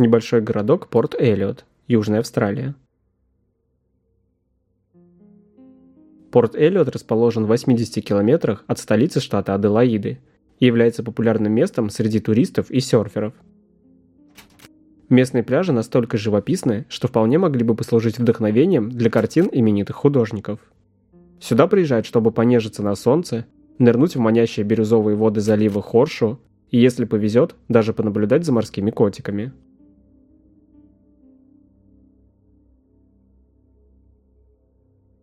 небольшой городок Порт Эллиот, Южная Австралия. Порт Эллиот расположен в 80 километрах от столицы штата Аделаиды и является популярным местом среди туристов и серферов. Местные пляжи настолько живописны, что вполне могли бы послужить вдохновением для картин именитых художников. Сюда приезжают, чтобы понежиться на солнце, нырнуть в манящие бирюзовые воды залива Хоршу и, если повезет, даже понаблюдать за морскими котиками.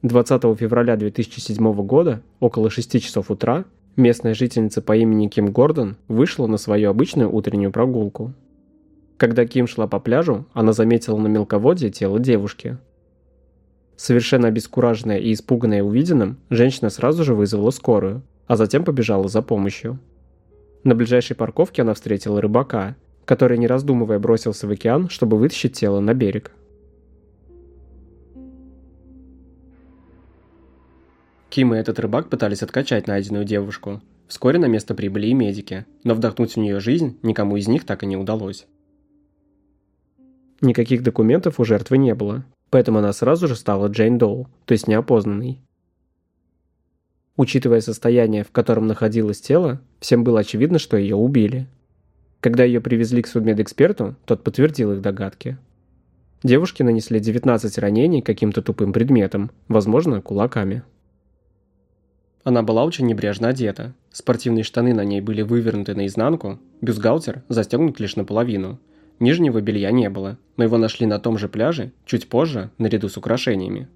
Двадцатого февраля 2007 года, около 6 часов утра, местная жительница по имени Ким Гордон вышла на свою обычную утреннюю прогулку. Когда Ким шла по пляжу, она заметила на мелководье тело девушки. Совершенно обескураженная и испуганная увиденным, женщина сразу же вызвала скорую, а затем побежала за помощью. На ближайшей парковке она встретила рыбака, который, не раздумывая, бросился в океан, чтобы вытащить тело на берег. Ким и этот рыбак пытались откачать найденную девушку. Вскоре на место прибыли и медики, но вдохнуть в нее жизнь никому из них так и не удалось. Никаких документов у жертвы не было, поэтому она сразу же стала Джейн Доу, то есть неопознанной. Учитывая состояние, в котором находилось тело, всем было очевидно, что ее убили. Когда ее привезли к судмедэксперту, тот подтвердил их догадки. Девушке нанесли 19 ранений каким-то тупым предметом, возможно, кулаками. Она была очень небрежно одета. Спортивные штаны на ней были вывернуты наизнанку, бюстгальтер застегнут лишь наполовину. Нижнего белья не было, но его нашли на том же пляже, чуть позже, наряду с украшениями.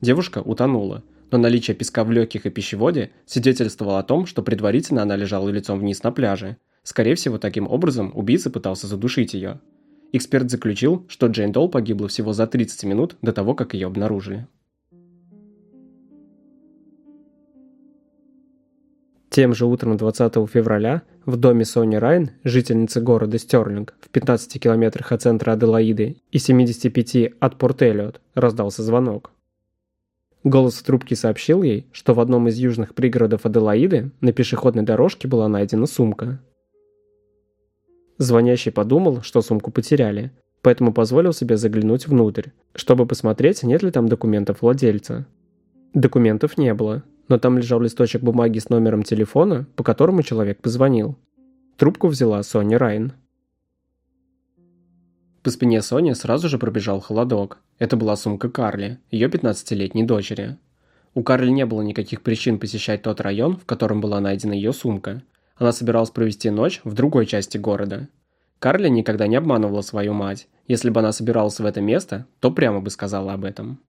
Девушка утонула, но наличие песка в легких и пищеводе свидетельствовало о том, что предварительно она лежала лицом вниз на пляже. Скорее всего, таким образом убийца пытался задушить ее. Эксперт заключил, что Джейн Долл погибла всего за 30 минут до того, как ее обнаружили. Тем же утром 20 февраля в доме Сони Райн, жительницы города Стерлинг, в 15 километрах от центра Аделаиды и 75 от Порт-Эллиот, раздался звонок. Голос в трубке сообщил ей, что в одном из южных пригородов Аделаиды на пешеходной дорожке была найдена сумка. Звонящий подумал, что сумку потеряли, поэтому позволил себе заглянуть внутрь, чтобы посмотреть, нет ли там документов владельца. Документов не было, но там лежал листочек бумаги с номером телефона, по которому человек позвонил. Трубку взяла Соня Райн. По спине Сони сразу же пробежал холодок. Это была сумка Карли, ее 15-летней дочери. У Карли не было никаких причин посещать тот район, в котором была найдена ее сумка. Она собиралась провести ночь в другой части города. Карли никогда не обманывала свою мать. Если бы она собиралась в это место, то прямо бы сказала об этом.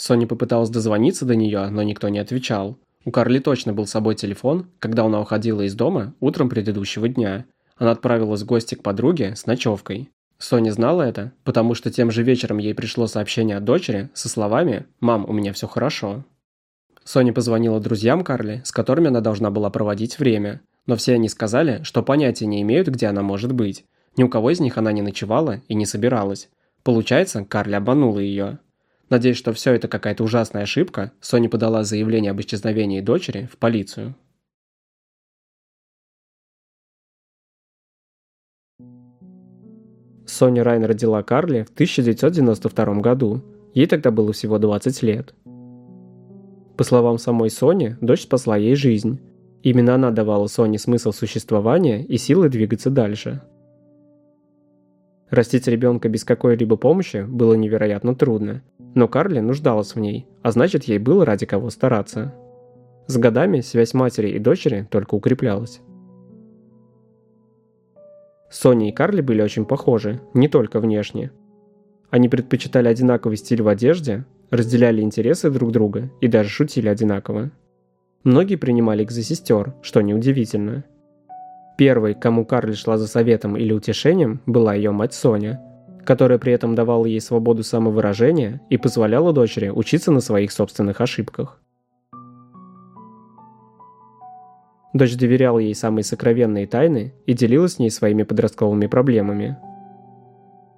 Соня попыталась дозвониться до нее, но никто не отвечал. У Карли точно был с собой телефон, когда она уходила из дома утром предыдущего дня. Она отправилась в гости к подруге с ночевкой. Соня знала это, потому что тем же вечером ей пришло сообщение от дочери со словами «Мам, у меня все хорошо». Соня позвонила друзьям Карли, с которыми она должна была проводить время, но все они сказали, что понятия не имеют, где она может быть. Ни у кого из них она не ночевала и не собиралась. Получается, Карли обманула ее. Надеясь, что все это какая-то ужасная ошибка, Соня подала заявление об исчезновении дочери в полицию. Соня Райн родила Карли в 1992 году. Ей тогда было всего 20 лет. По словам самой Сони, дочь спасла ей жизнь. Именно она давала Соне смысл существования и силы двигаться дальше. Растить ребенка без какой-либо помощи было невероятно трудно, но Карли нуждалась в ней, а значит ей было ради кого стараться. С годами связь матери и дочери только укреплялась. Соня и Карли были очень похожи, не только внешне. Они предпочитали одинаковый стиль в одежде, разделяли интересы друг друга и даже шутили одинаково. Многие принимали их за сестер, что неудивительно. Первой, кому Карли шла за советом или утешением, была ее мать Соня, которая при этом давала ей свободу самовыражения и позволяла дочери учиться на своих собственных ошибках. Дочь доверяла ей самые сокровенные тайны и делилась с ней своими подростковыми проблемами.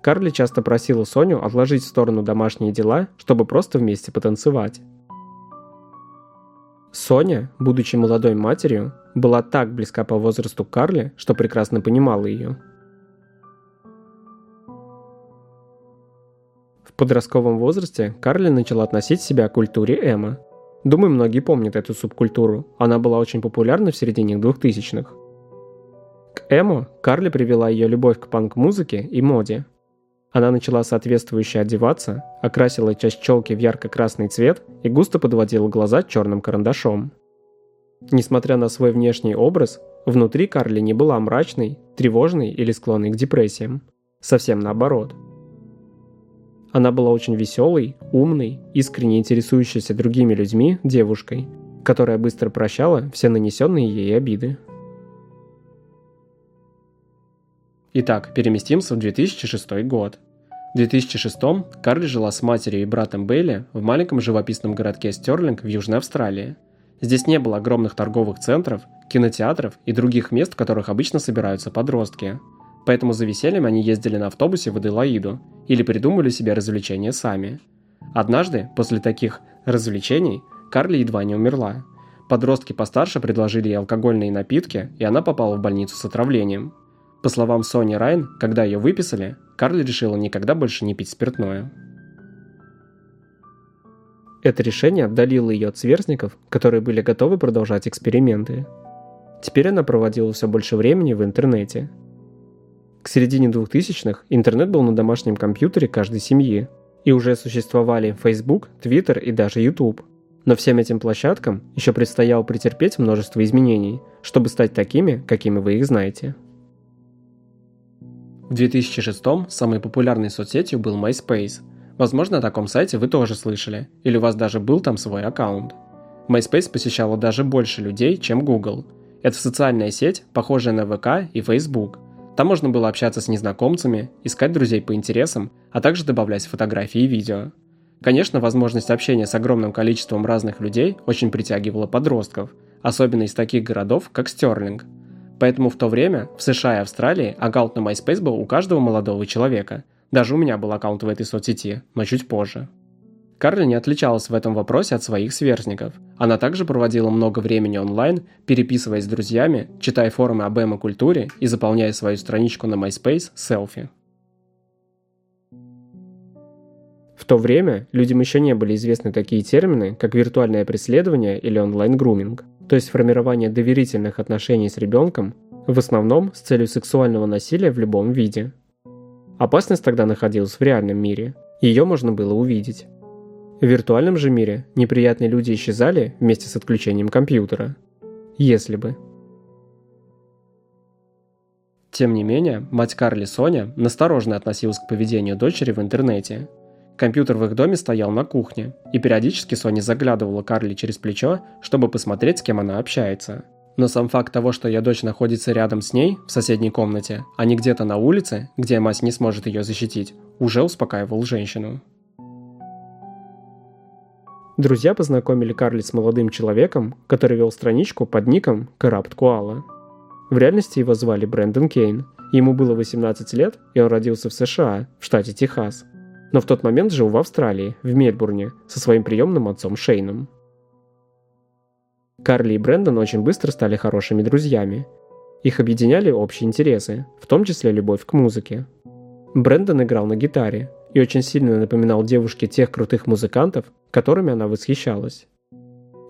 Карли часто просила Соню отложить в сторону домашние дела, чтобы просто вместе потанцевать. Соня, будучи молодой матерью, была так близка по возрасту Карли, что прекрасно понимала ее. подростковом возрасте Карли начала относить себя к культуре эмо. Думаю, многие помнят эту субкультуру. Она была очень популярна в середине 2000-х. К эмо Карли привела ее любовь к панк-музыке и моде. Она начала соответствующе одеваться, окрасила часть челки в ярко-красный цвет и густо подводила глаза черным карандашом. Несмотря на свой внешний образ, внутри Карли не была мрачной, тревожной или склонной к депрессиям. Совсем наоборот. Она была очень веселой, умной, искренне интересующейся другими людьми девушкой, которая быстро прощала все нанесенные ей обиды. Итак, переместимся в 2006 год. В 2006 Карли жила с матерью и братом Бейли в маленьком живописном городке Стерлинг в Южной Австралии. Здесь не было огромных торговых центров, кинотеатров и других мест, в которых обычно собираются подростки. Поэтому за весельем они ездили на автобусе в Аделаиду или придумали себе развлечения сами. Однажды, после таких развлечений, Карли едва не умерла. Подростки постарше предложили ей алкогольные напитки, и она попала в больницу с отравлением. По словам Сони Райн, когда ее выписали, Карли решила никогда больше не пить спиртное. Это решение отдалило ее от сверстников, которые были готовы продолжать эксперименты. Теперь она проводила все больше времени в интернете. К середине 2000-х интернет был на домашнем компьютере каждой семьи, и уже существовали Facebook, Twitter и даже YouTube. Но всем этим площадкам еще предстояло претерпеть множество изменений, чтобы стать такими, какими вы их знаете. В 2006 самой популярной соцсетью был MySpace. Возможно, о таком сайте вы тоже слышали, или у вас даже был там свой аккаунт. MySpace посещало даже больше людей, чем Google. Это социальная сеть, похожая на ВК и Facebook. Там можно было общаться с незнакомцами, искать друзей по интересам, а также добавлять фотографии и видео. Конечно, возможность общения с огромным количеством разных людей очень притягивала подростков, особенно из таких городов, как Стерлинг – Поэтому в то время в США и Австралии аккаунт на MySpace был у каждого молодого человека. Даже у меня был аккаунт в этой соцсети, но чуть позже. Карли не отличалась в этом вопросе от своих сверстников. Она также проводила много времени онлайн, переписываясь с друзьями, читая форумы об эмо-культуре и заполняя свою страничку на MySpace селфи. В то время людям еще не были известны такие термины, как виртуальное преследование или онлайн-груминг то есть формирование доверительных отношений с ребенком, в основном с целью сексуального насилия в любом виде. Опасность тогда находилась в реальном мире, ее можно было увидеть. В виртуальном же мире неприятные люди исчезали вместе с отключением компьютера. Если бы. Тем не менее, мать Карли Соня насторожно относилась к поведению дочери в интернете – Компьютер в их доме стоял на кухне, и периодически Соня заглядывала Карли через плечо, чтобы посмотреть, с кем она общается. Но сам факт того, что ее дочь находится рядом с ней, в соседней комнате, а не где-то на улице, где мать не сможет ее защитить, уже успокаивал женщину. Друзья познакомили Карли с молодым человеком, который вел страничку под ником Карапт Куала. В реальности его звали Брэндон Кейн. Ему было 18 лет, и он родился в США, в штате Техас – но в тот момент жил в Австралии, в Мельбурне, со своим приемным отцом Шейном. Карли и Брэндон очень быстро стали хорошими друзьями. Их объединяли общие интересы, в том числе любовь к музыке. Брэндон играл на гитаре и очень сильно напоминал девушке тех крутых музыкантов, которыми она восхищалась.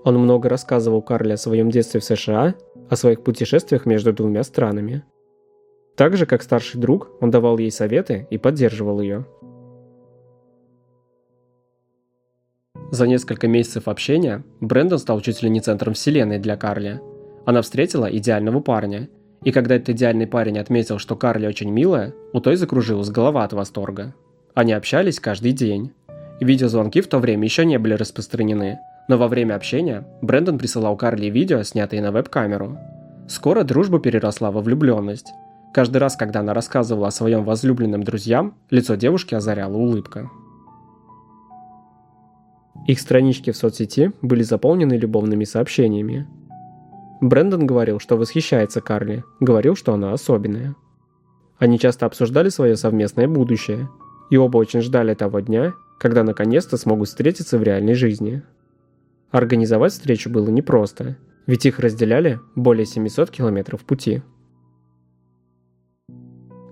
Он много рассказывал Карли о своем детстве в США, о своих путешествиях между двумя странами. Так же, как старший друг, он давал ей советы и поддерживал ее. За несколько месяцев общения Брэндон стал чуть ли не центром вселенной для Карли. Она встретила идеального парня. И когда этот идеальный парень отметил, что Карли очень милая, у той закружилась голова от восторга. Они общались каждый день. Видеозвонки в то время еще не были распространены, но во время общения Брэндон присылал Карли видео, снятые на веб-камеру. Скоро дружба переросла во влюбленность. Каждый раз, когда она рассказывала о своем возлюбленном друзьям, лицо девушки озаряла улыбка. Их странички в соцсети были заполнены любовными сообщениями. Брэндон говорил, что восхищается Карли, говорил, что она особенная. Они часто обсуждали свое совместное будущее, и оба очень ждали того дня, когда наконец-то смогут встретиться в реальной жизни. Организовать встречу было непросто, ведь их разделяли более 700 километров пути.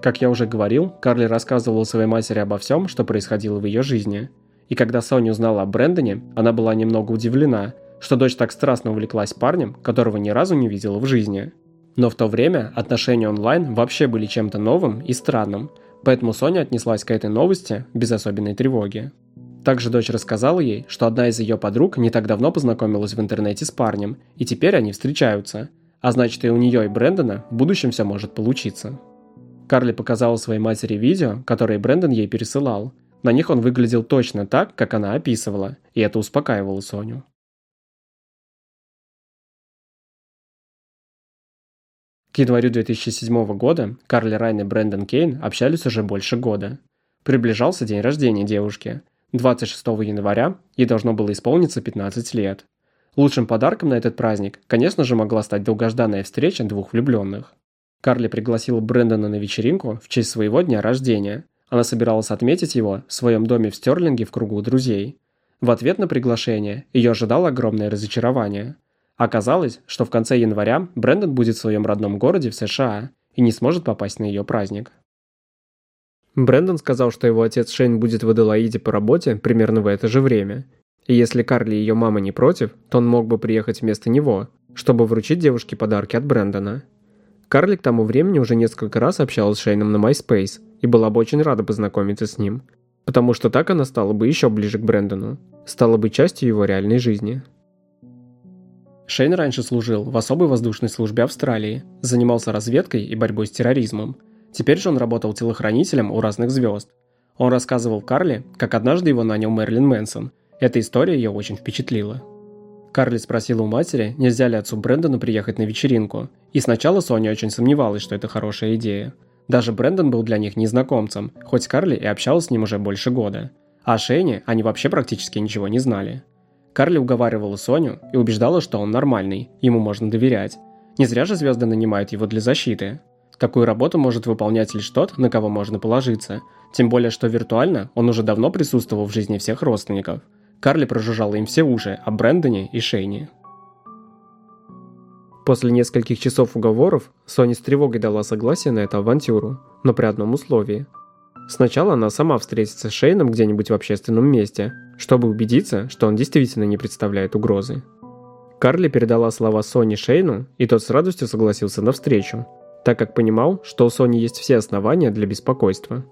Как я уже говорил, Карли рассказывала своей матери обо всем, что происходило в ее жизни. И когда Соня узнала о Брэндоне, она была немного удивлена, что дочь так страстно увлеклась парнем, которого ни разу не видела в жизни. Но в то время отношения онлайн вообще были чем-то новым и странным, поэтому Соня отнеслась к этой новости без особенной тревоги. Также дочь рассказала ей, что одна из ее подруг не так давно познакомилась в интернете с парнем, и теперь они встречаются. А значит, и у нее и Брэндона в будущем все может получиться. Карли показала своей матери видео, которые Брэндон ей пересылал. На них он выглядел точно так, как она описывала, и это успокаивало Соню. К январю 2007 года Карли Райн и Брэндон Кейн общались уже больше года. Приближался день рождения девушки. 26 января ей должно было исполниться 15 лет. Лучшим подарком на этот праздник, конечно же, могла стать долгожданная встреча двух влюбленных. Карли пригласила Брэндона на вечеринку в честь своего дня рождения. Она собиралась отметить его в своем доме в Стерлинге в кругу друзей. В ответ на приглашение ее ожидало огромное разочарование – Оказалось, что в конце января Брэндон будет в своем родном городе в США и не сможет попасть на ее праздник. Брэндон сказал, что его отец Шейн будет в Аделаиде по работе примерно в это же время. И если Карли и ее мама не против, то он мог бы приехать вместо него, чтобы вручить девушке подарки от Брэндона. Карли к тому времени уже несколько раз общалась с Шейном на MySpace и была бы очень рада познакомиться с ним, потому что так она стала бы еще ближе к Брэндону, стала бы частью его реальной жизни. Шейн раньше служил в особой воздушной службе Австралии, занимался разведкой и борьбой с терроризмом. Теперь же он работал телохранителем у разных звезд. Он рассказывал Карли, как однажды его нанял Мерлин Мэнсон. Эта история ее очень впечатлила. Карли спросила у матери, нельзя ли отцу Брэндону приехать на вечеринку. И сначала Соня очень сомневалась, что это хорошая идея. Даже Брэндон был для них незнакомцем, хоть Карли и общалась с ним уже больше года. А о Шейне они вообще практически ничего не знали. Карли уговаривала Соню и убеждала, что он нормальный, ему можно доверять. Не зря же звезды нанимают его для защиты. Такую работу может выполнять лишь тот, на кого можно положиться. Тем более, что виртуально он уже давно присутствовал в жизни всех родственников. Карли прожужжала им все уши о Брэндоне и Шейне. После нескольких часов уговоров Соня с тревогой дала согласие на эту авантюру, но при одном условии – Сначала она сама встретится с Шейном где-нибудь в общественном месте, чтобы убедиться, что он действительно не представляет угрозы. Карли передала слова Сони Шейну, и тот с радостью согласился на встречу, так как понимал, что у Сони есть все основания для беспокойства.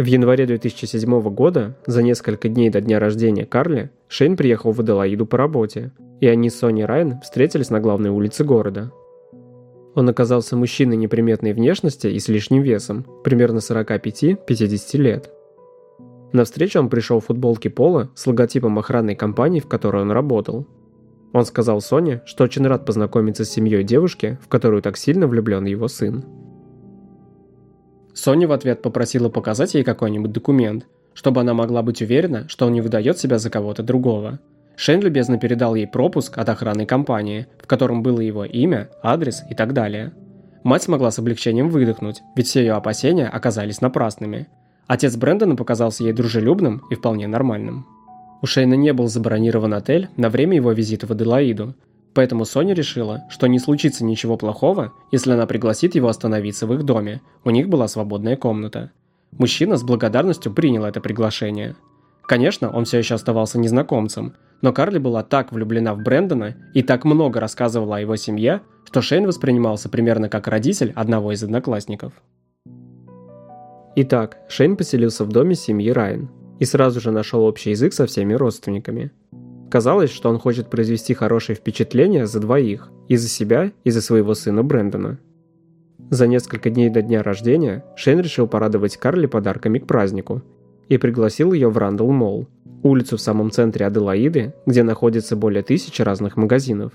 В январе 2007 года, за несколько дней до дня рождения Карли, Шейн приехал в Аделаиду по работе, и они с Сони Райан встретились на главной улице города – он оказался мужчиной неприметной внешности и с лишним весом, примерно 45-50 лет. На встречу он пришел в футболке Пола с логотипом охранной компании, в которой он работал. Он сказал Соне, что очень рад познакомиться с семьей девушки, в которую так сильно влюблен его сын. Соня в ответ попросила показать ей какой-нибудь документ, чтобы она могла быть уверена, что он не выдает себя за кого-то другого – Шейн любезно передал ей пропуск от охранной компании, в котором было его имя, адрес и так далее. Мать смогла с облегчением выдохнуть, ведь все ее опасения оказались напрасными. Отец Брэндона показался ей дружелюбным и вполне нормальным. У Шейна не был забронирован отель на время его визита в Аделаиду, поэтому Соня решила, что не случится ничего плохого, если она пригласит его остановиться в их доме, у них была свободная комната. Мужчина с благодарностью принял это приглашение. Конечно, он все еще оставался незнакомцем, но Карли была так влюблена в Брэндона и так много рассказывала о его семье, что Шейн воспринимался примерно как родитель одного из одноклассников. Итак, Шейн поселился в доме семьи Райан и сразу же нашел общий язык со всеми родственниками. Казалось, что он хочет произвести хорошее впечатление за двоих, и за себя, и за своего сына Брэндона. За несколько дней до дня рождения Шейн решил порадовать Карли подарками к празднику и пригласил ее в Рандall Молл, улицу в самом центре Аделаиды, где находится более тысячи разных магазинов.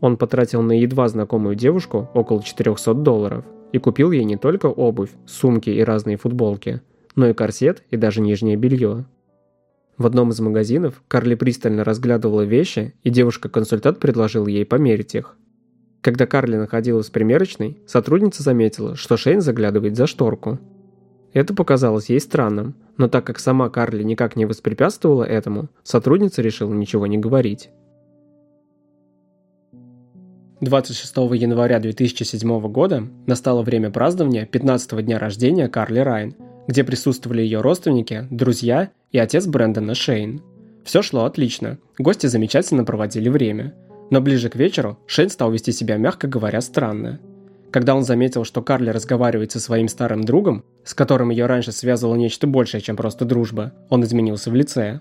Он потратил на едва знакомую девушку около 400 долларов и купил ей не только обувь, сумки и разные футболки, но и корсет и даже нижнее белье. В одном из магазинов Карли пристально разглядывала вещи, и девушка-консультант предложила ей померить их. Когда Карли находилась в примерочной, сотрудница заметила, что Шейн заглядывает за шторку – это показалось ей странным, но так как сама Карли никак не воспрепятствовала этому, сотрудница решила ничего не говорить. 26 января 2007 года настало время празднования 15-го дня рождения Карли Райн, где присутствовали ее родственники, друзья и отец Брэндона Шейн. Все шло отлично, гости замечательно проводили время. Но ближе к вечеру Шейн стал вести себя, мягко говоря, странно. Когда он заметил, что Карли разговаривает со своим старым другом, с которым ее раньше связывало нечто большее, чем просто дружба, он изменился в лице.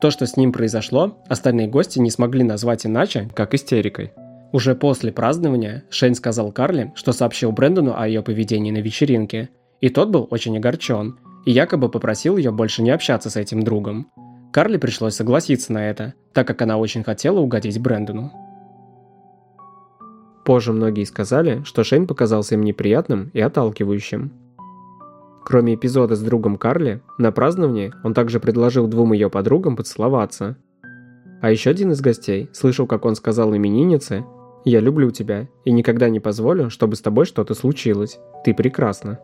То, что с ним произошло, остальные гости не смогли назвать иначе, как истерикой. Уже после празднования Шейн сказал Карли, что сообщил Брэндону о ее поведении на вечеринке, и тот был очень огорчен, и якобы попросил ее больше не общаться с этим другом. Карли пришлось согласиться на это, так как она очень хотела угодить Брэндону. Позже многие сказали, что Шейн показался им неприятным и отталкивающим. Кроме эпизода с другом Карли, на праздновании он также предложил двум ее подругам поцеловаться. А еще один из гостей слышал, как он сказал имениннице «Я люблю тебя и никогда не позволю, чтобы с тобой что-то случилось. Ты прекрасна».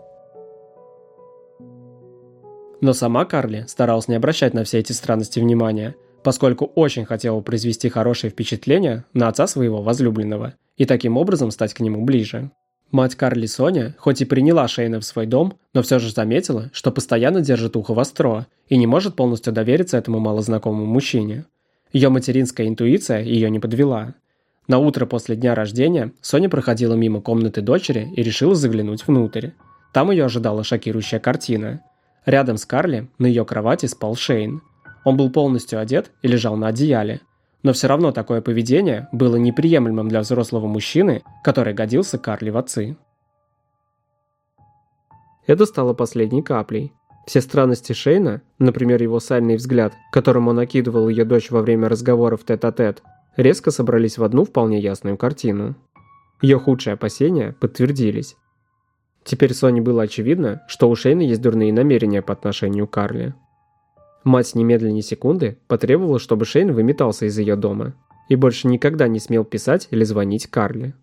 Но сама Карли старалась не обращать на все эти странности внимания, поскольку очень хотела произвести хорошее впечатление на отца своего возлюбленного – и таким образом стать к нему ближе. Мать Карли Соня, хоть и приняла Шейна в свой дом, но все же заметила, что постоянно держит ухо востро и не может полностью довериться этому малознакомому мужчине. Ее материнская интуиция ее не подвела. На утро после дня рождения Соня проходила мимо комнаты дочери и решила заглянуть внутрь. Там ее ожидала шокирующая картина. Рядом с Карли на ее кровати спал Шейн. Он был полностью одет и лежал на одеяле – но все равно такое поведение было неприемлемым для взрослого мужчины, который годился Карли в отцы. Это стало последней каплей. Все странности Шейна, например, его сальный взгляд, которым он окидывал ее дочь во время разговоров тет-а-тет, -тет, резко собрались в одну вполне ясную картину. Ее худшие опасения подтвердились. Теперь Соне было очевидно, что у Шейна есть дурные намерения по отношению к Карли. Мать немедленно секунды потребовала, чтобы Шейн выметался из ее дома и больше никогда не смел писать или звонить Карли.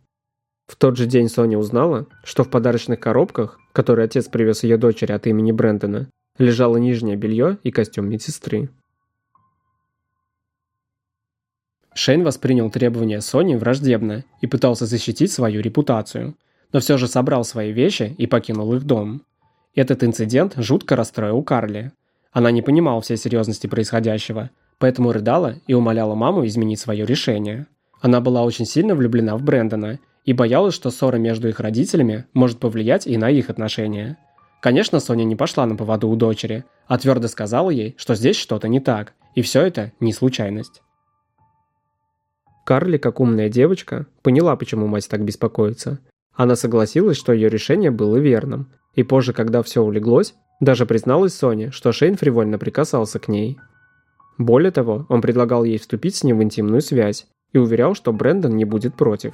В тот же день Соня узнала, что в подарочных коробках, которые отец привез ее дочери от имени Брэндона, лежало нижнее белье и костюм медсестры. Шейн воспринял требования Сони враждебно и пытался защитить свою репутацию, но все же собрал свои вещи и покинул их дом. Этот инцидент жутко расстроил Карли, она не понимала всей серьезности происходящего, поэтому рыдала и умоляла маму изменить свое решение. Она была очень сильно влюблена в Брэндона и боялась, что ссора между их родителями может повлиять и на их отношения. Конечно, Соня не пошла на поводу у дочери, а твердо сказала ей, что здесь что-то не так, и все это не случайность. Карли, как умная девочка, поняла, почему мать так беспокоится. Она согласилась, что ее решение было верным, и позже, когда все улеглось, даже призналась Соне, что Шейн фривольно прикасался к ней. Более того, он предлагал ей вступить с ним в интимную связь и уверял, что Брэндон не будет против.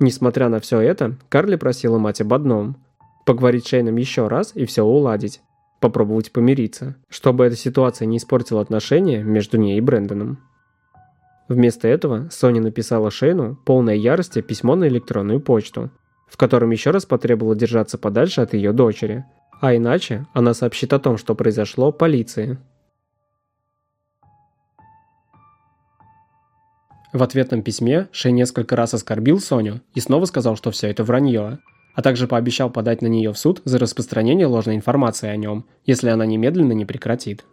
Несмотря на все это, Карли просила мать об одном – поговорить с Шейном еще раз и все уладить, попробовать помириться, чтобы эта ситуация не испортила отношения между ней и Брэндоном. Вместо этого Соня написала Шейну полное ярости письмо на электронную почту, в котором еще раз потребовала держаться подальше от ее дочери – а иначе она сообщит о том, что произошло, полиции. В ответном письме Шей несколько раз оскорбил Соню и снова сказал, что все это вранье, а также пообещал подать на нее в суд за распространение ложной информации о нем, если она немедленно не прекратит.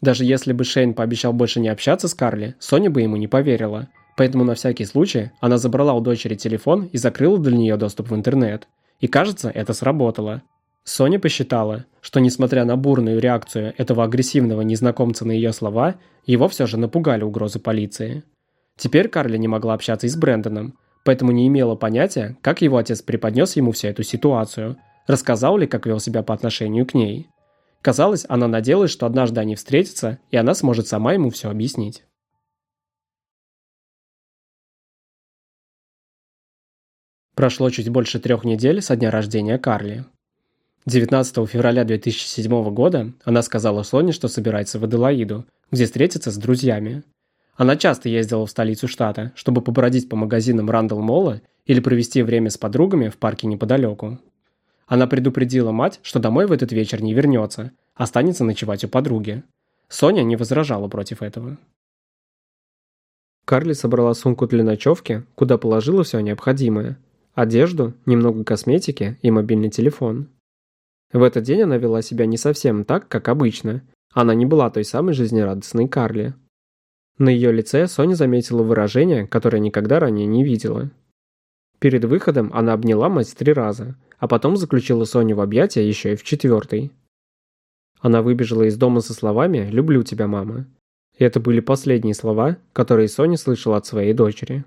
Даже если бы Шейн пообещал больше не общаться с Карли, Соня бы ему не поверила, поэтому на всякий случай она забрала у дочери телефон и закрыла для нее доступ в интернет. И кажется, это сработало. Соня посчитала, что несмотря на бурную реакцию этого агрессивного незнакомца на ее слова, его все же напугали угрозы полиции. Теперь Карли не могла общаться и с Брэндоном, поэтому не имела понятия, как его отец преподнес ему всю эту ситуацию, рассказал ли, как вел себя по отношению к ней. Казалось, она надеялась, что однажды они встретятся, и она сможет сама ему все объяснить. Прошло чуть больше трех недель со дня рождения Карли. 19 февраля 2007 года она сказала Соне, что собирается в Аделаиду, где встретится с друзьями. Она часто ездила в столицу штата, чтобы побродить по магазинам Рандall Молла или провести время с подругами в парке неподалеку. Она предупредила мать, что домой в этот вечер не вернется, останется ночевать у подруги. Соня не возражала против этого. Карли собрала сумку для ночевки, куда положила все необходимое. Одежду, немного косметики и мобильный телефон. В этот день она вела себя не совсем так, как обычно. Она не была той самой жизнерадостной Карли. На ее лице Соня заметила выражение, которое никогда ранее не видела. Перед выходом она обняла мать три раза, а потом заключила Соню в объятия еще и в четвертый. Она выбежала из дома со словами «Люблю тебя, мама». И это были последние слова, которые Соня слышала от своей дочери.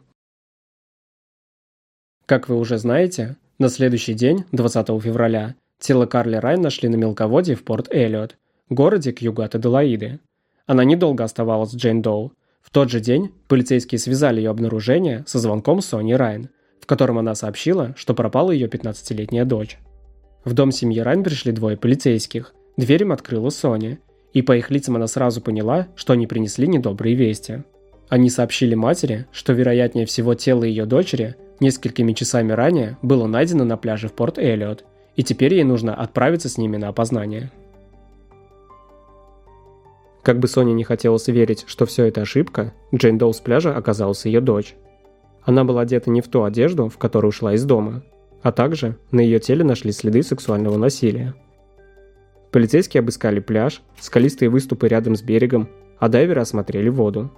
Как вы уже знаете, на следующий день, 20 февраля, тело Карли Райн нашли на мелководье в порт Эллиот, городе к югу от Аделаиды. Она недолго оставалась с Джейн Доу. В тот же день полицейские связали ее обнаружение со звонком Сони Райн, в котором она сообщила, что пропала ее 15-летняя дочь. В дом семьи Райн пришли двое полицейских. Дверь им открыла Соня, и по их лицам она сразу поняла, что они принесли недобрые вести. Они сообщили матери, что вероятнее всего тело ее дочери несколькими часами ранее было найдено на пляже в порт Эллиот, и теперь ей нужно отправиться с ними на опознание. Как бы Соне не хотелось верить, что все это ошибка, Джейн Доу с пляжа оказалась ее дочь. Она была одета не в ту одежду, в которую ушла из дома, а также на ее теле нашли следы сексуального насилия. Полицейские обыскали пляж, скалистые выступы рядом с берегом, а дайверы осмотрели воду.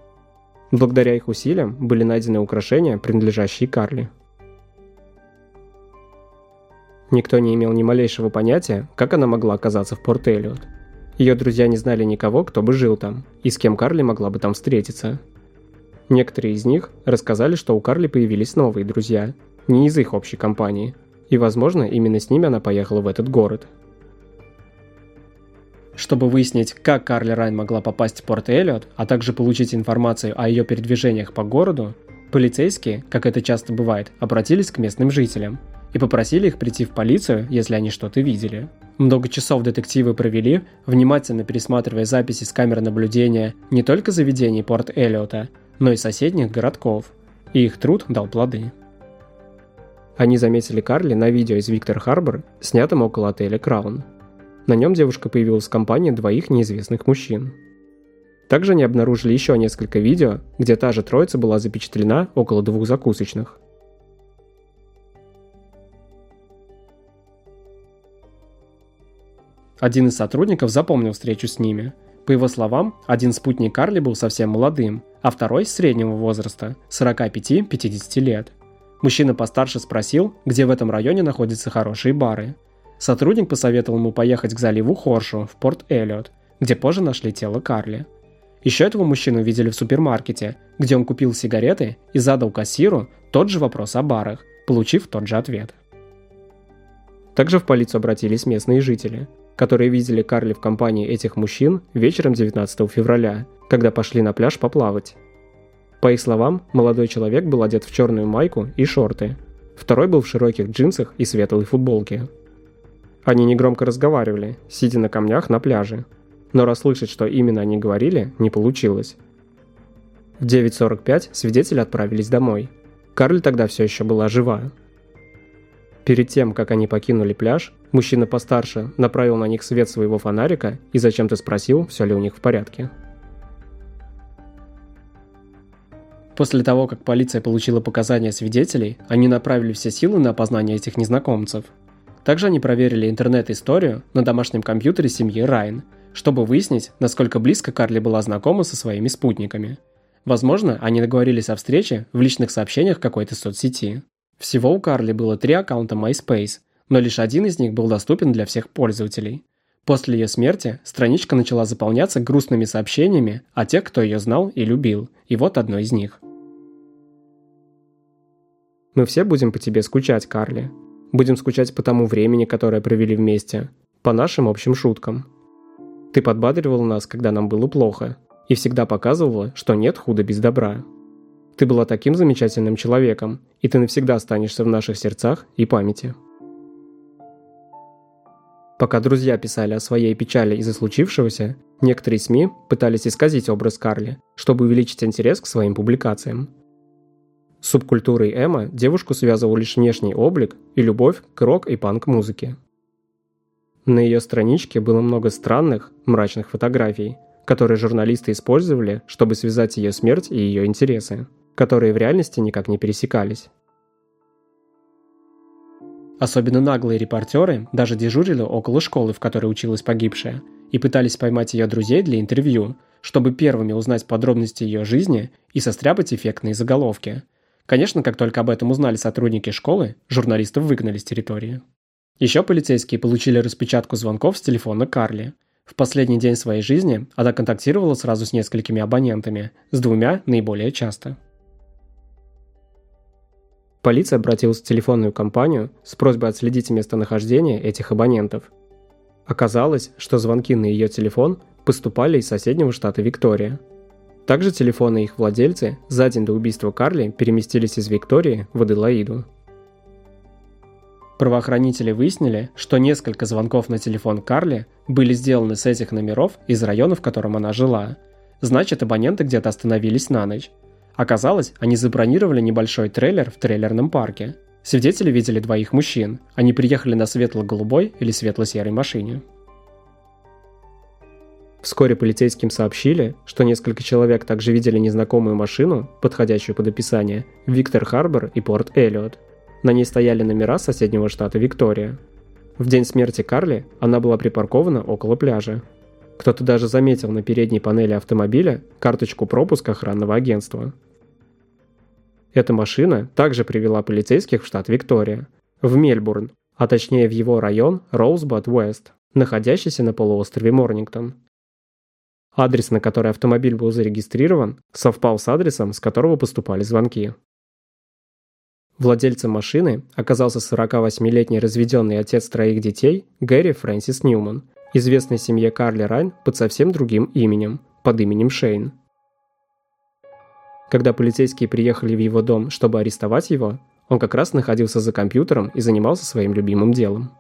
Благодаря их усилиям были найдены украшения, принадлежащие Карли. Никто не имел ни малейшего понятия, как она могла оказаться в порт Эллиот. Ее друзья не знали никого, кто бы жил там, и с кем Карли могла бы там встретиться. Некоторые из них рассказали, что у Карли появились новые друзья, не из их общей компании, и, возможно, именно с ними она поехала в этот город – чтобы выяснить, как Карли Райн могла попасть в Порт Эллиот, а также получить информацию о ее передвижениях по городу, полицейские, как это часто бывает, обратились к местным жителям и попросили их прийти в полицию, если они что-то видели. Много часов детективы провели, внимательно пересматривая записи с камер наблюдения не только заведений Порт Эллиота, но и соседних городков, и их труд дал плоды. Они заметили Карли на видео из Виктор Харбор, снятом около отеля Краун. На нем девушка появилась в компании двоих неизвестных мужчин. Также они обнаружили еще несколько видео, где та же троица была запечатлена около двух закусочных. Один из сотрудников запомнил встречу с ними. По его словам, один спутник Карли был совсем молодым, а второй среднего возраста – 45-50 лет. Мужчина постарше спросил, где в этом районе находятся хорошие бары – Сотрудник посоветовал ему поехать к заливу Хоршу в порт Эллиот, где позже нашли тело Карли. Еще этого мужчину видели в супермаркете, где он купил сигареты и задал кассиру тот же вопрос о барах, получив тот же ответ. Также в полицию обратились местные жители, которые видели Карли в компании этих мужчин вечером 19 февраля, когда пошли на пляж поплавать. По их словам, молодой человек был одет в черную майку и шорты. Второй был в широких джинсах и светлой футболке. Они негромко разговаривали, сидя на камнях на пляже. Но расслышать, что именно они говорили, не получилось. В 9.45 свидетели отправились домой. Карли тогда все еще была жива. Перед тем, как они покинули пляж, мужчина постарше направил на них свет своего фонарика и зачем-то спросил, все ли у них в порядке. После того, как полиция получила показания свидетелей, они направили все силы на опознание этих незнакомцев – также они проверили интернет-историю на домашнем компьютере семьи Райан, чтобы выяснить, насколько близко Карли была знакома со своими спутниками. Возможно, они договорились о встрече в личных сообщениях какой-то соцсети. Всего у Карли было три аккаунта MySpace, но лишь один из них был доступен для всех пользователей. После ее смерти страничка начала заполняться грустными сообщениями о тех, кто ее знал и любил, и вот одно из них. «Мы все будем по тебе скучать, Карли. Будем скучать по тому времени, которое провели вместе, по нашим общим шуткам. Ты подбадривал нас, когда нам было плохо, и всегда показывала, что нет худа без добра. Ты была таким замечательным человеком, и ты навсегда останешься в наших сердцах и памяти. Пока друзья писали о своей печали из-за случившегося, некоторые СМИ пытались исказить образ Карли, чтобы увеличить интерес к своим публикациям. С субкультурой эмо девушку связывал лишь внешний облик и любовь к рок- и панк-музыке. На ее страничке было много странных, мрачных фотографий, которые журналисты использовали, чтобы связать ее смерть и ее интересы, которые в реальности никак не пересекались. Особенно наглые репортеры даже дежурили около школы, в которой училась погибшая, и пытались поймать ее друзей для интервью, чтобы первыми узнать подробности ее жизни и состряпать эффектные заголовки. Конечно, как только об этом узнали сотрудники школы, журналистов выгнали с территории. Еще полицейские получили распечатку звонков с телефона Карли. В последний день своей жизни она контактировала сразу с несколькими абонентами, с двумя наиболее часто. Полиция обратилась в телефонную компанию с просьбой отследить местонахождение этих абонентов. Оказалось, что звонки на ее телефон поступали из соседнего штата Виктория. Также телефоны их владельцы за день до убийства Карли переместились из Виктории в Аделаиду. Правоохранители выяснили, что несколько звонков на телефон Карли были сделаны с этих номеров из района, в котором она жила. Значит, абоненты где-то остановились на ночь, Оказалось, они забронировали небольшой трейлер в трейлерном парке. Свидетели видели двоих мужчин. Они приехали на светло-голубой или светло-серой машине. Вскоре полицейским сообщили, что несколько человек также видели незнакомую машину, подходящую под описание, Виктор Харбор и Порт Эллиот. На ней стояли номера соседнего штата Виктория. В день смерти Карли она была припаркована около пляжа. Кто-то даже заметил на передней панели автомобиля карточку пропуска охранного агентства. Эта машина также привела полицейских в штат Виктория, в Мельбурн, а точнее в его район Роузбад-Уэст, находящийся на полуострове Морнингтон. Адрес, на который автомобиль был зарегистрирован, совпал с адресом, с которого поступали звонки. Владельцем машины оказался 48-летний разведенный отец троих детей Гэри Фрэнсис Ньюман, известной семье Карли Райн под совсем другим именем, под именем Шейн. Когда полицейские приехали в его дом, чтобы арестовать его, он как раз находился за компьютером и занимался своим любимым делом.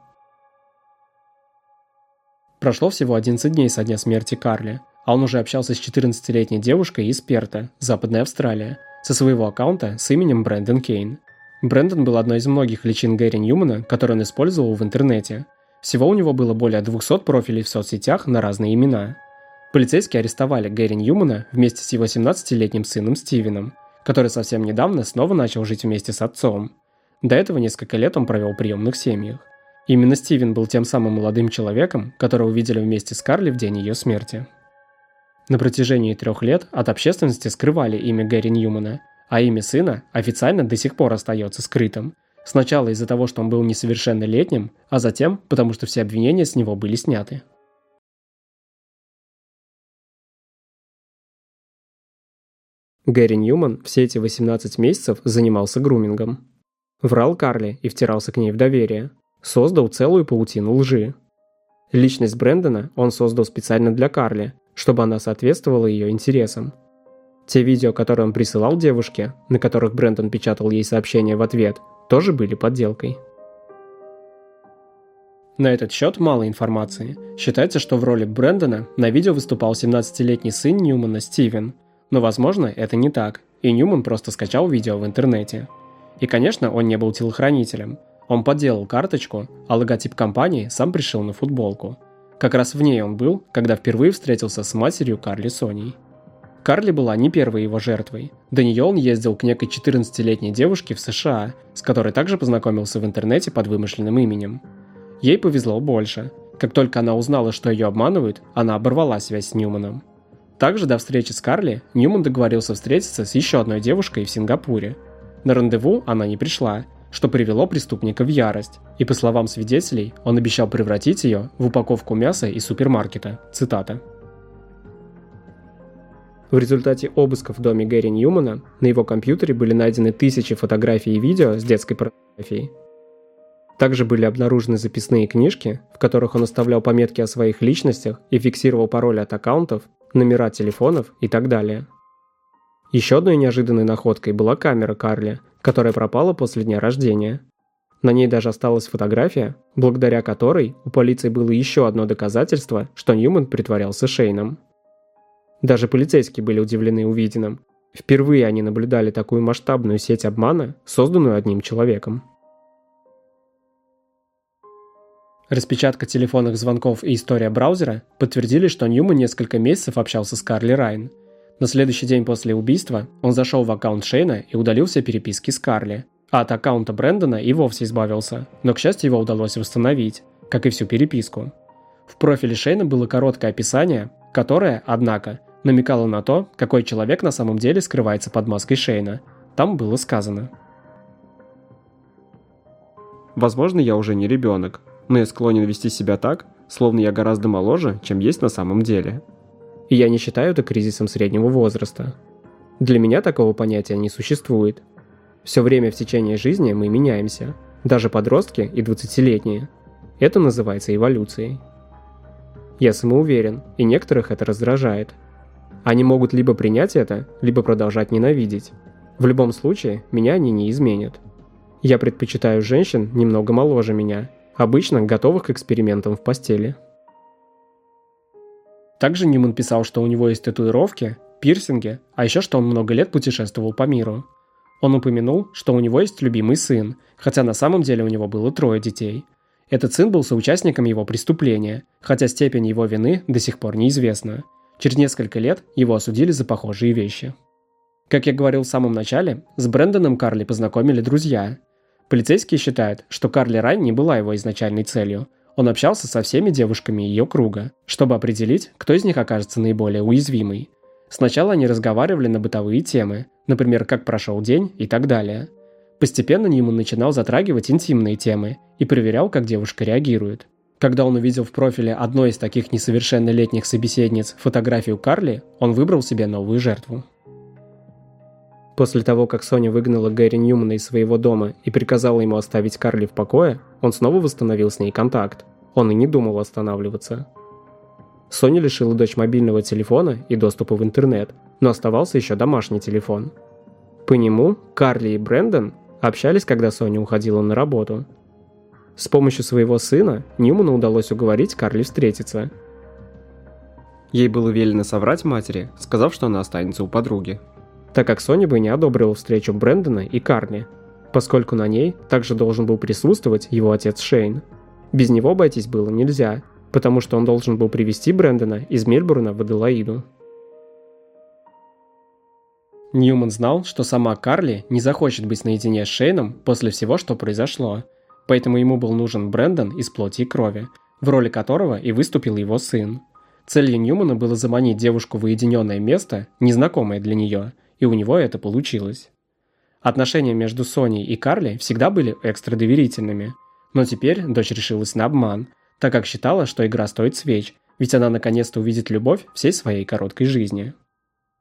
Прошло всего 11 дней со дня смерти Карли, а он уже общался с 14-летней девушкой из Перта, Западная Австралия, со своего аккаунта с именем Брэндон Кейн. Брэндон был одной из многих личин Гэри Ньюмана, которые он использовал в интернете. Всего у него было более 200 профилей в соцсетях на разные имена. Полицейские арестовали Гэри Ньюмана вместе с его 17-летним сыном Стивеном, который совсем недавно снова начал жить вместе с отцом. До этого несколько лет он провел в приемных семьях. Именно Стивен был тем самым молодым человеком, которого видели вместе с Карли в день ее смерти. На протяжении трех лет от общественности скрывали имя Гэри Ньюмана, а имя сына официально до сих пор остается скрытым. Сначала из-за того, что он был несовершеннолетним, а затем потому, что все обвинения с него были сняты. Гэри Ньюман все эти 18 месяцев занимался грумингом. Врал Карли и втирался к ней в доверие. Создал целую паутину лжи. Личность Брэндона он создал специально для Карли, чтобы она соответствовала ее интересам. Те видео, которые он присылал девушке, на которых Брэндон печатал ей сообщения в ответ, тоже были подделкой. На этот счет мало информации. Считается, что в роли Брэндона на видео выступал 17-летний сын Ньюмана Стивен, но, возможно, это не так, и Ньюман просто скачал видео в интернете. И, конечно, он не был телохранителем. Он подделал карточку, а логотип компании сам пришил на футболку. Как раз в ней он был, когда впервые встретился с матерью Карли Соней. Карли была не первой его жертвой. До нее он ездил к некой 14-летней девушке в США, с которой также познакомился в интернете под вымышленным именем. Ей повезло больше. Как только она узнала, что ее обманывают, она оборвала связь с Ньюманом. Также до встречи с Карли Ньюман договорился встретиться с еще одной девушкой в Сингапуре. На рандеву она не пришла, что привело преступника в ярость, и по словам свидетелей, он обещал превратить ее в упаковку мяса из супермаркета. Цитата. В результате обысков в доме Гэри Ньюмана на его компьютере были найдены тысячи фотографий и видео с детской порнографией. Также были обнаружены записные книжки, в которых он оставлял пометки о своих личностях и фиксировал пароли от аккаунтов, номера телефонов и так далее. Еще одной неожиданной находкой была камера Карли, которая пропала после дня рождения. На ней даже осталась фотография, благодаря которой у полиции было еще одно доказательство, что Ньюман притворялся Шейном. Даже полицейские были удивлены увиденным. Впервые они наблюдали такую масштабную сеть обмана, созданную одним человеком. Распечатка телефонных звонков и история браузера подтвердили, что Ньюман несколько месяцев общался с Карли Райн. На следующий день после убийства он зашел в аккаунт Шейна и удалил все переписки с Карли. А от аккаунта Брэндона и вовсе избавился, но, к счастью, его удалось восстановить, как и всю переписку. В профиле Шейна было короткое описание, которое, однако, намекало на то, какой человек на самом деле скрывается под маской Шейна. Там было сказано. Возможно, я уже не ребенок, но я склонен вести себя так, словно я гораздо моложе, чем есть на самом деле. И я не считаю это кризисом среднего возраста. Для меня такого понятия не существует. Все время в течение жизни мы меняемся, даже подростки и 20-летние. Это называется эволюцией. Я самоуверен, и некоторых это раздражает. Они могут либо принять это, либо продолжать ненавидеть. В любом случае, меня они не изменят. Я предпочитаю женщин немного моложе меня, обычно готовых к экспериментам в постели. Также Ньюман писал, что у него есть татуировки, пирсинги, а еще что он много лет путешествовал по миру. Он упомянул, что у него есть любимый сын, хотя на самом деле у него было трое детей. Этот сын был соучастником его преступления, хотя степень его вины до сих пор неизвестна. Через несколько лет его осудили за похожие вещи. Как я говорил в самом начале, с Брэндоном Карли познакомили друзья. Полицейские считают, что Карли Райн не была его изначальной целью. Он общался со всеми девушками ее круга, чтобы определить, кто из них окажется наиболее уязвимый. Сначала они разговаривали на бытовые темы, например, как прошел день и так далее. Постепенно Ниман начинал затрагивать интимные темы и проверял, как девушка реагирует. Когда он увидел в профиле одной из таких несовершеннолетних собеседниц фотографию Карли, он выбрал себе новую жертву. После того, как Соня выгнала Гэри Ньюмана из своего дома и приказала ему оставить Карли в покое, он снова восстановил с ней контакт. Он и не думал останавливаться. Соня лишила дочь мобильного телефона и доступа в интернет, но оставался еще домашний телефон. По нему Карли и Брэндон общались, когда Соня уходила на работу. С помощью своего сына Ньюману удалось уговорить Карли встретиться. Ей было велено соврать матери, сказав, что она останется у подруги. Так как Соня бы не одобрила встречу Брэндона и Карли, поскольку на ней также должен был присутствовать его отец Шейн. Без него обойтись было нельзя, потому что он должен был привести Брэндона из Мельбурна в Аделаиду. Ньюман знал, что сама Карли не захочет быть наедине с Шейном после всего, что произошло, поэтому ему был нужен Брэндон из плоти и крови, в роли которого и выступил его сын. Целью Ньюмана было заманить девушку в уединенное место, незнакомое для нее, и у него это получилось. Отношения между Соней и Карли всегда были экстра доверительными, но теперь дочь решилась на обман – так как считала, что игра стоит свеч, ведь она наконец-то увидит любовь всей своей короткой жизни.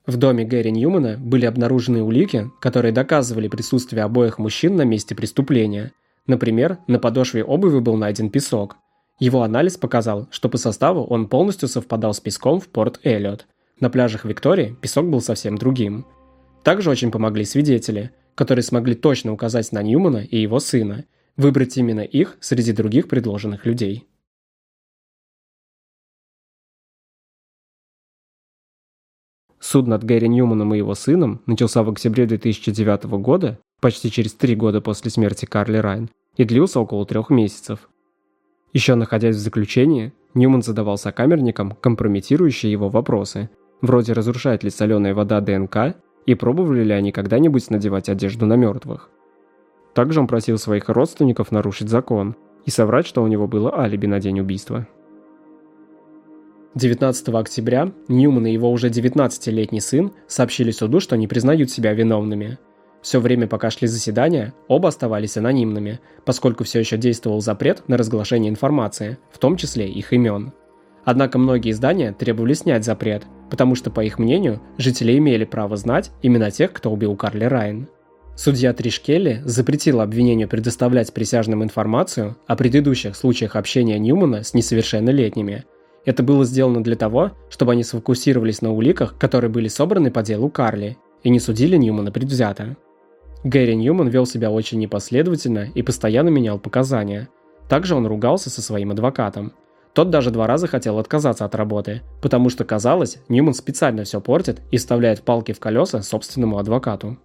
В доме Гэри Ньюмана были обнаружены улики, которые доказывали присутствие обоих мужчин на месте преступления. Например, на подошве обуви был найден песок. Его анализ показал, что по составу он полностью совпадал с песком в порт Эллиот. На пляжах Виктории песок был совсем другим. Также очень помогли свидетели, которые смогли точно указать на Ньюмана и его сына, выбрать именно их среди других предложенных людей. Суд над Гэри Ньюманом и его сыном начался в октябре 2009 года, почти через три года после смерти Карли Райн, и длился около трех месяцев. Еще находясь в заключении, Ньюман задавал сокамерникам компрометирующие его вопросы, вроде разрушает ли соленая вода ДНК и пробовали ли они когда-нибудь надевать одежду на мертвых. Также он просил своих родственников нарушить закон и соврать, что у него было алиби на день убийства. 19 октября Ньюман и его уже 19-летний сын сообщили суду, что не признают себя виновными. Все время, пока шли заседания, оба оставались анонимными, поскольку все еще действовал запрет на разглашение информации, в том числе их имен. Однако многие издания требовали снять запрет, потому что, по их мнению, жители имели право знать имена тех, кто убил Карли Райн. Судья Тришкелли запретила обвинению предоставлять присяжным информацию о предыдущих случаях общения Ньюмана с несовершеннолетними – это было сделано для того, чтобы они сфокусировались на уликах, которые были собраны по делу Карли, и не судили Ньюмана предвзято. Гэри Ньюман вел себя очень непоследовательно и постоянно менял показания. Также он ругался со своим адвокатом. Тот даже два раза хотел отказаться от работы, потому что казалось, Ньюман специально все портит и вставляет палки в колеса собственному адвокату.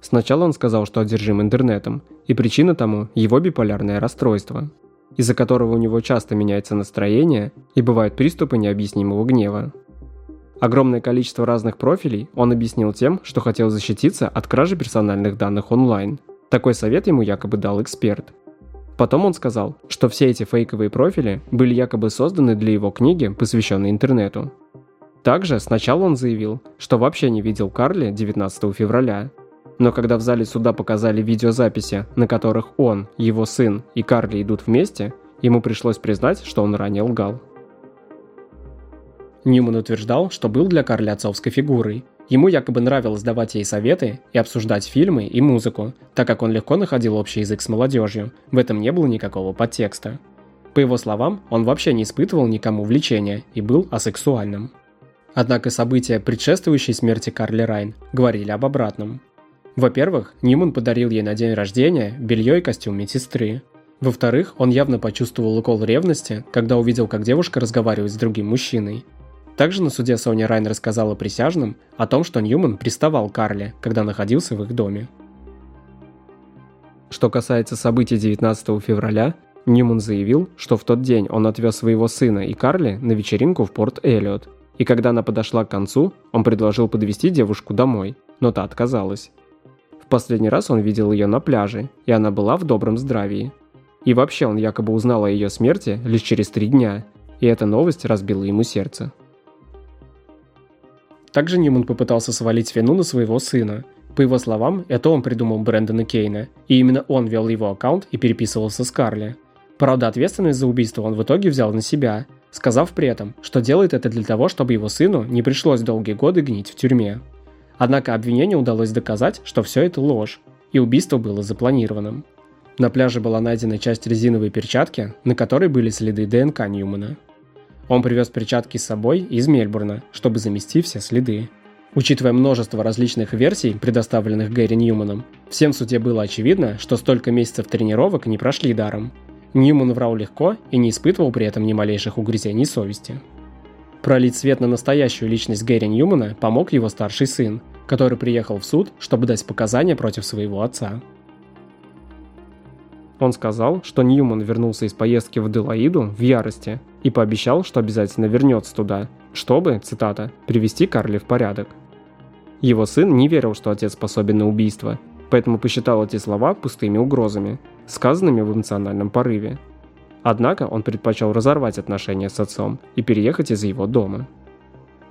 Сначала он сказал, что одержим интернетом, и причина тому – его биполярное расстройство, из-за которого у него часто меняется настроение и бывают приступы необъяснимого гнева. Огромное количество разных профилей он объяснил тем, что хотел защититься от кражи персональных данных онлайн. Такой совет ему якобы дал эксперт. Потом он сказал, что все эти фейковые профили были якобы созданы для его книги, посвященной интернету. Также сначала он заявил, что вообще не видел Карли 19 февраля, но когда в зале суда показали видеозаписи, на которых он, его сын и Карли идут вместе, ему пришлось признать, что он ранее лгал. Ньюман утверждал, что был для Карли отцовской фигурой. Ему якобы нравилось давать ей советы и обсуждать фильмы и музыку, так как он легко находил общий язык с молодежью, в этом не было никакого подтекста. По его словам, он вообще не испытывал никому влечения и был асексуальным. Однако события, предшествующие смерти Карли Райн, говорили об обратном. Во-первых, Ниман подарил ей на день рождения белье и костюм медсестры. Во-вторых, он явно почувствовал укол ревности, когда увидел, как девушка разговаривает с другим мужчиной. Также на суде Соня Райн рассказала присяжным о том, что Ньюман приставал Карли, когда находился в их доме. Что касается событий 19 февраля, Ньюман заявил, что в тот день он отвез своего сына и Карли на вечеринку в Порт Эллиот, и когда она подошла к концу, он предложил подвести девушку домой, но та отказалась последний раз он видел ее на пляже, и она была в добром здравии. И вообще он якобы узнал о ее смерти лишь через три дня, и эта новость разбила ему сердце. Также Ньюман попытался свалить вину на своего сына. По его словам, это он придумал Брэндона Кейна, и именно он вел его аккаунт и переписывался с Карли. Правда, ответственность за убийство он в итоге взял на себя, сказав при этом, что делает это для того, чтобы его сыну не пришлось долгие годы гнить в тюрьме. Однако обвинению удалось доказать, что все это ложь, и убийство было запланированным. На пляже была найдена часть резиновой перчатки, на которой были следы ДНК Ньюмана. Он привез перчатки с собой из Мельбурна, чтобы замести все следы. Учитывая множество различных версий, предоставленных Гэри Ньюманом, всем в суде было очевидно, что столько месяцев тренировок не прошли даром. Ньюман врал легко и не испытывал при этом ни малейших угрызений совести. Пролить свет на настоящую личность Гэри Ньюмана помог его старший сын, который приехал в суд, чтобы дать показания против своего отца. Он сказал, что Ньюман вернулся из поездки в Делаиду в ярости и пообещал, что обязательно вернется туда, чтобы, цитата, «привести Карли в порядок». Его сын не верил, что отец способен на убийство, поэтому посчитал эти слова пустыми угрозами, сказанными в эмоциональном порыве. Однако он предпочел разорвать отношения с отцом и переехать из его дома.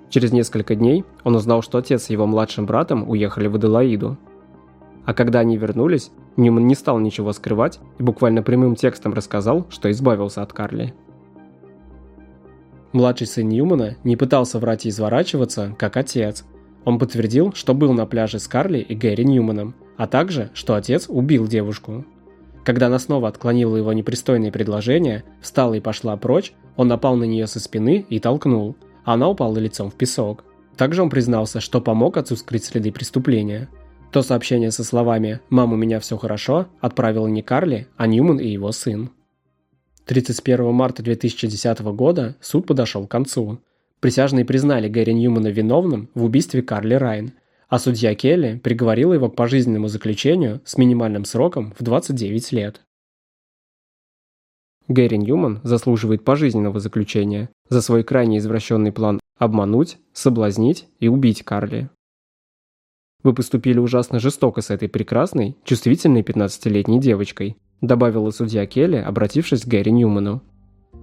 Через несколько дней он узнал, что отец и его младшим братом уехали в Аделаиду. А когда они вернулись, Ньюман не стал ничего скрывать и буквально прямым текстом рассказал, что избавился от Карли. Младший сын Ньюмана не пытался врать и изворачиваться, как отец. Он подтвердил, что был на пляже с Карли и Гэри Ньюманом, а также, что отец убил девушку. Когда она снова отклонила его непристойные предложения, встала и пошла прочь, он напал на нее со спины и толкнул. Она упала лицом в песок. Также он признался, что помог отцу скрыть следы преступления. То сообщение со словами «Мам, у меня все хорошо» отправил не Карли, а Ньюман и его сын. 31 марта 2010 года суд подошел к концу. Присяжные признали Гэри Ньюмана виновным в убийстве Карли Райн, а судья Келли приговорила его к пожизненному заключению с минимальным сроком в 29 лет. Гэри Ньюман заслуживает пожизненного заключения за свой крайне извращенный план обмануть, соблазнить и убить Карли. Вы поступили ужасно жестоко с этой прекрасной, чувствительной 15-летней девочкой, добавила судья Келли, обратившись к Гэри Ньюману.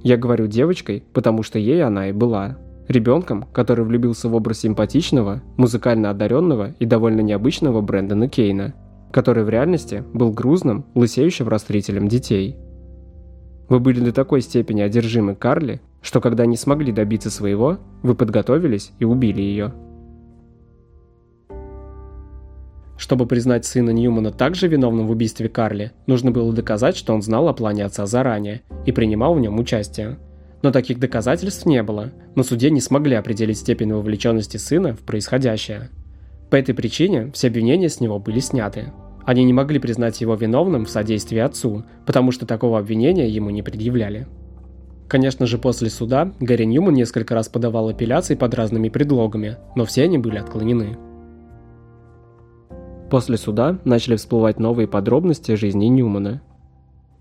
Я говорю девочкой, потому что ей она и была. Ребенком, который влюбился в образ симпатичного, музыкально одаренного и довольно необычного Брэндона Кейна, который в реальности был грузным, лысеющим растрителем детей. Вы были до такой степени одержимы Карли, что когда не смогли добиться своего, вы подготовились и убили ее. Чтобы признать сына Ньюмана также виновным в убийстве Карли, нужно было доказать, что он знал о плане отца заранее и принимал в нем участие но таких доказательств не было. На суде не смогли определить степень вовлеченности сына в происходящее. По этой причине все обвинения с него были сняты. Они не могли признать его виновным в содействии отцу, потому что такого обвинения ему не предъявляли. Конечно же, после суда Гарри Ньюман несколько раз подавал апелляции под разными предлогами, но все они были отклонены. После суда начали всплывать новые подробности жизни Ньюмана.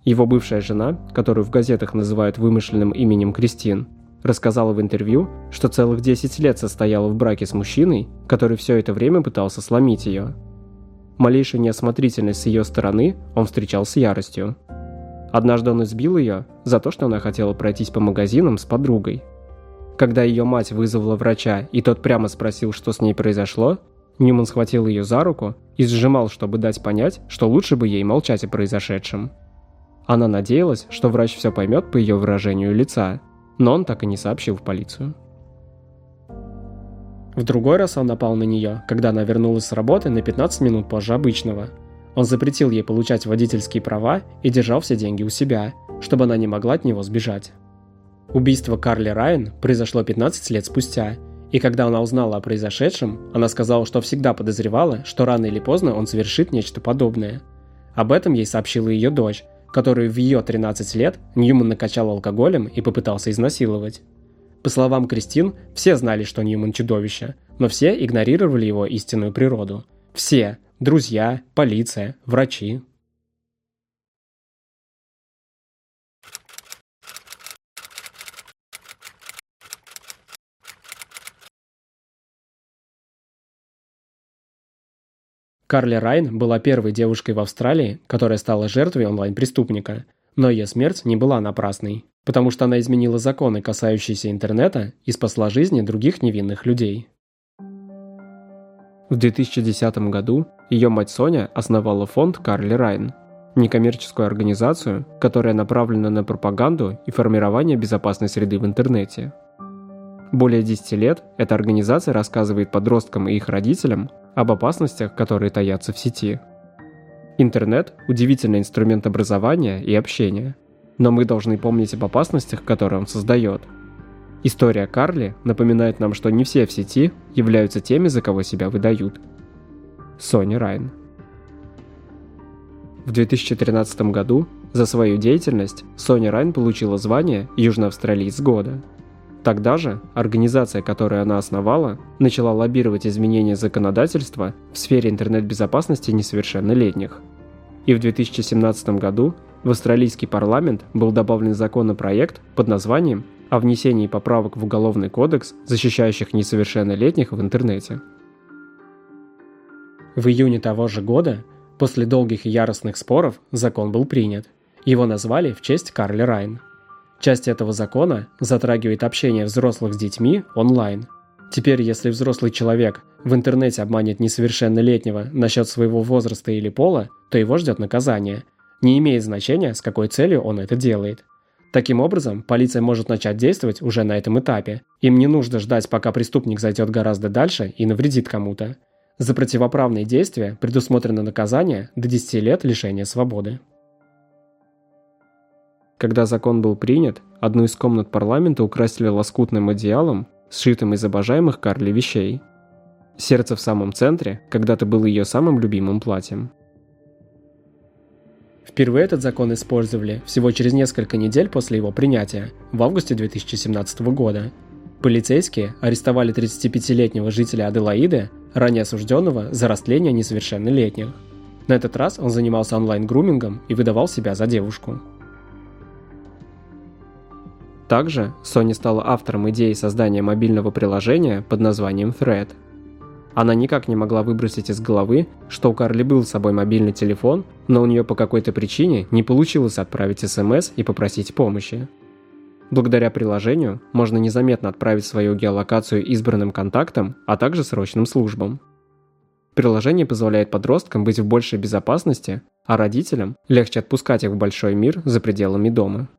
Его бывшая жена, которую в газетах называют вымышленным именем Кристин, рассказала в интервью, что целых 10 лет состояла в браке с мужчиной, который все это время пытался сломить ее. Малейшую неосмотрительность с ее стороны он встречал с яростью. Однажды он избил ее за то, что она хотела пройтись по магазинам с подругой. Когда ее мать вызвала врача, и тот прямо спросил, что с ней произошло, Ньюман схватил ее за руку и сжимал, чтобы дать понять, что лучше бы ей молчать о произошедшем. Она надеялась, что врач все поймет по ее выражению лица, но он так и не сообщил в полицию. В другой раз он напал на нее, когда она вернулась с работы на 15 минут позже обычного. Он запретил ей получать водительские права и держал все деньги у себя, чтобы она не могла от него сбежать. Убийство Карли Райан произошло 15 лет спустя, и когда она узнала о произошедшем, она сказала, что всегда подозревала, что рано или поздно он совершит нечто подобное. Об этом ей сообщила ее дочь, которую в ее 13 лет Ньюман накачал алкоголем и попытался изнасиловать. По словам Кристин, все знали, что Ньюман чудовище, но все игнорировали его истинную природу. Все – друзья, полиция, врачи. Карли Райн была первой девушкой в Австралии, которая стала жертвой онлайн-преступника, но ее смерть не была напрасной потому что она изменила законы, касающиеся интернета, и спасла жизни других невинных людей. В 2010 году ее мать Соня основала фонд Карли Райн, некоммерческую организацию, которая направлена на пропаганду и формирование безопасной среды в интернете. Более 10 лет эта организация рассказывает подросткам и их родителям об опасностях, которые таятся в сети. Интернет – удивительный инструмент образования и общения – но мы должны помнить об опасностях, которые он создает. История Карли напоминает нам, что не все в сети являются теми, за кого себя выдают. Сони Райн В 2013 году за свою деятельность Соня Райн получила звание Южноавстралиец года. Тогда же организация, которую она основала, начала лоббировать изменения законодательства в сфере интернет-безопасности несовершеннолетних. И в 2017 году в австралийский парламент был добавлен законопроект под названием о внесении поправок в Уголовный кодекс, защищающих несовершеннолетних в интернете. В июне того же года, после долгих и яростных споров, закон был принят. Его назвали в честь Карли Райн. Часть этого закона затрагивает общение взрослых с детьми онлайн. Теперь, если взрослый человек в интернете обманет несовершеннолетнего насчет своего возраста или пола, то его ждет наказание – не имеет значения, с какой целью он это делает. Таким образом, полиция может начать действовать уже на этом этапе. Им не нужно ждать, пока преступник зайдет гораздо дальше и навредит кому-то. За противоправные действия предусмотрено наказание до 10 лет лишения свободы. Когда закон был принят, одну из комнат парламента украсили лоскутным одеялом, сшитым из обожаемых Карли вещей. Сердце в самом центре когда-то было ее самым любимым платьем. Впервые этот закон использовали всего через несколько недель после его принятия, в августе 2017 года. Полицейские арестовали 35-летнего жителя Аделаиды, ранее осужденного за растление несовершеннолетних. На этот раз он занимался онлайн-грумингом и выдавал себя за девушку. Также Sony стала автором идеи создания мобильного приложения под названием Thread – она никак не могла выбросить из головы, что у Карли был с собой мобильный телефон, но у нее по какой-то причине не получилось отправить СМС и попросить помощи. Благодаря приложению можно незаметно отправить свою геолокацию избранным контактам, а также срочным службам. Приложение позволяет подросткам быть в большей безопасности, а родителям легче отпускать их в большой мир за пределами дома.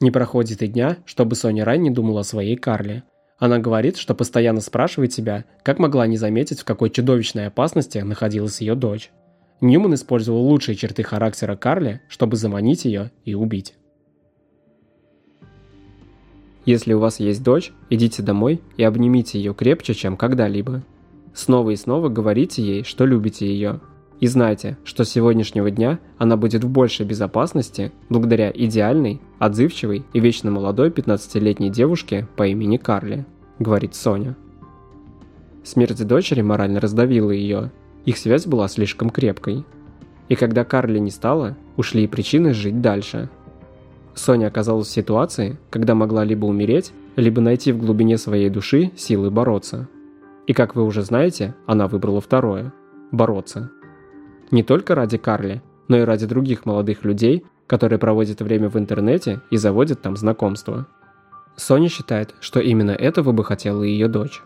Не проходит и дня, чтобы Соня Рай не думала о своей Карле. Она говорит, что постоянно спрашивает себя, как могла не заметить, в какой чудовищной опасности находилась ее дочь. Ньюман использовал лучшие черты характера Карли, чтобы заманить ее и убить. Если у вас есть дочь, идите домой и обнимите ее крепче, чем когда-либо. Снова и снова говорите ей, что любите ее. И знайте, что с сегодняшнего дня она будет в большей безопасности благодаря идеальной, отзывчивой и вечно молодой 15-летней девушке по имени Карли, говорит Соня. Смерть дочери морально раздавила ее. Их связь была слишком крепкой. И когда Карли не стало, ушли и причины жить дальше. Соня оказалась в ситуации, когда могла либо умереть, либо найти в глубине своей души силы бороться. И как вы уже знаете, она выбрала второе – бороться. Не только ради Карли, но и ради других молодых людей, которые проводят время в интернете и заводят там знакомства. Соня считает, что именно этого бы хотела ее дочь.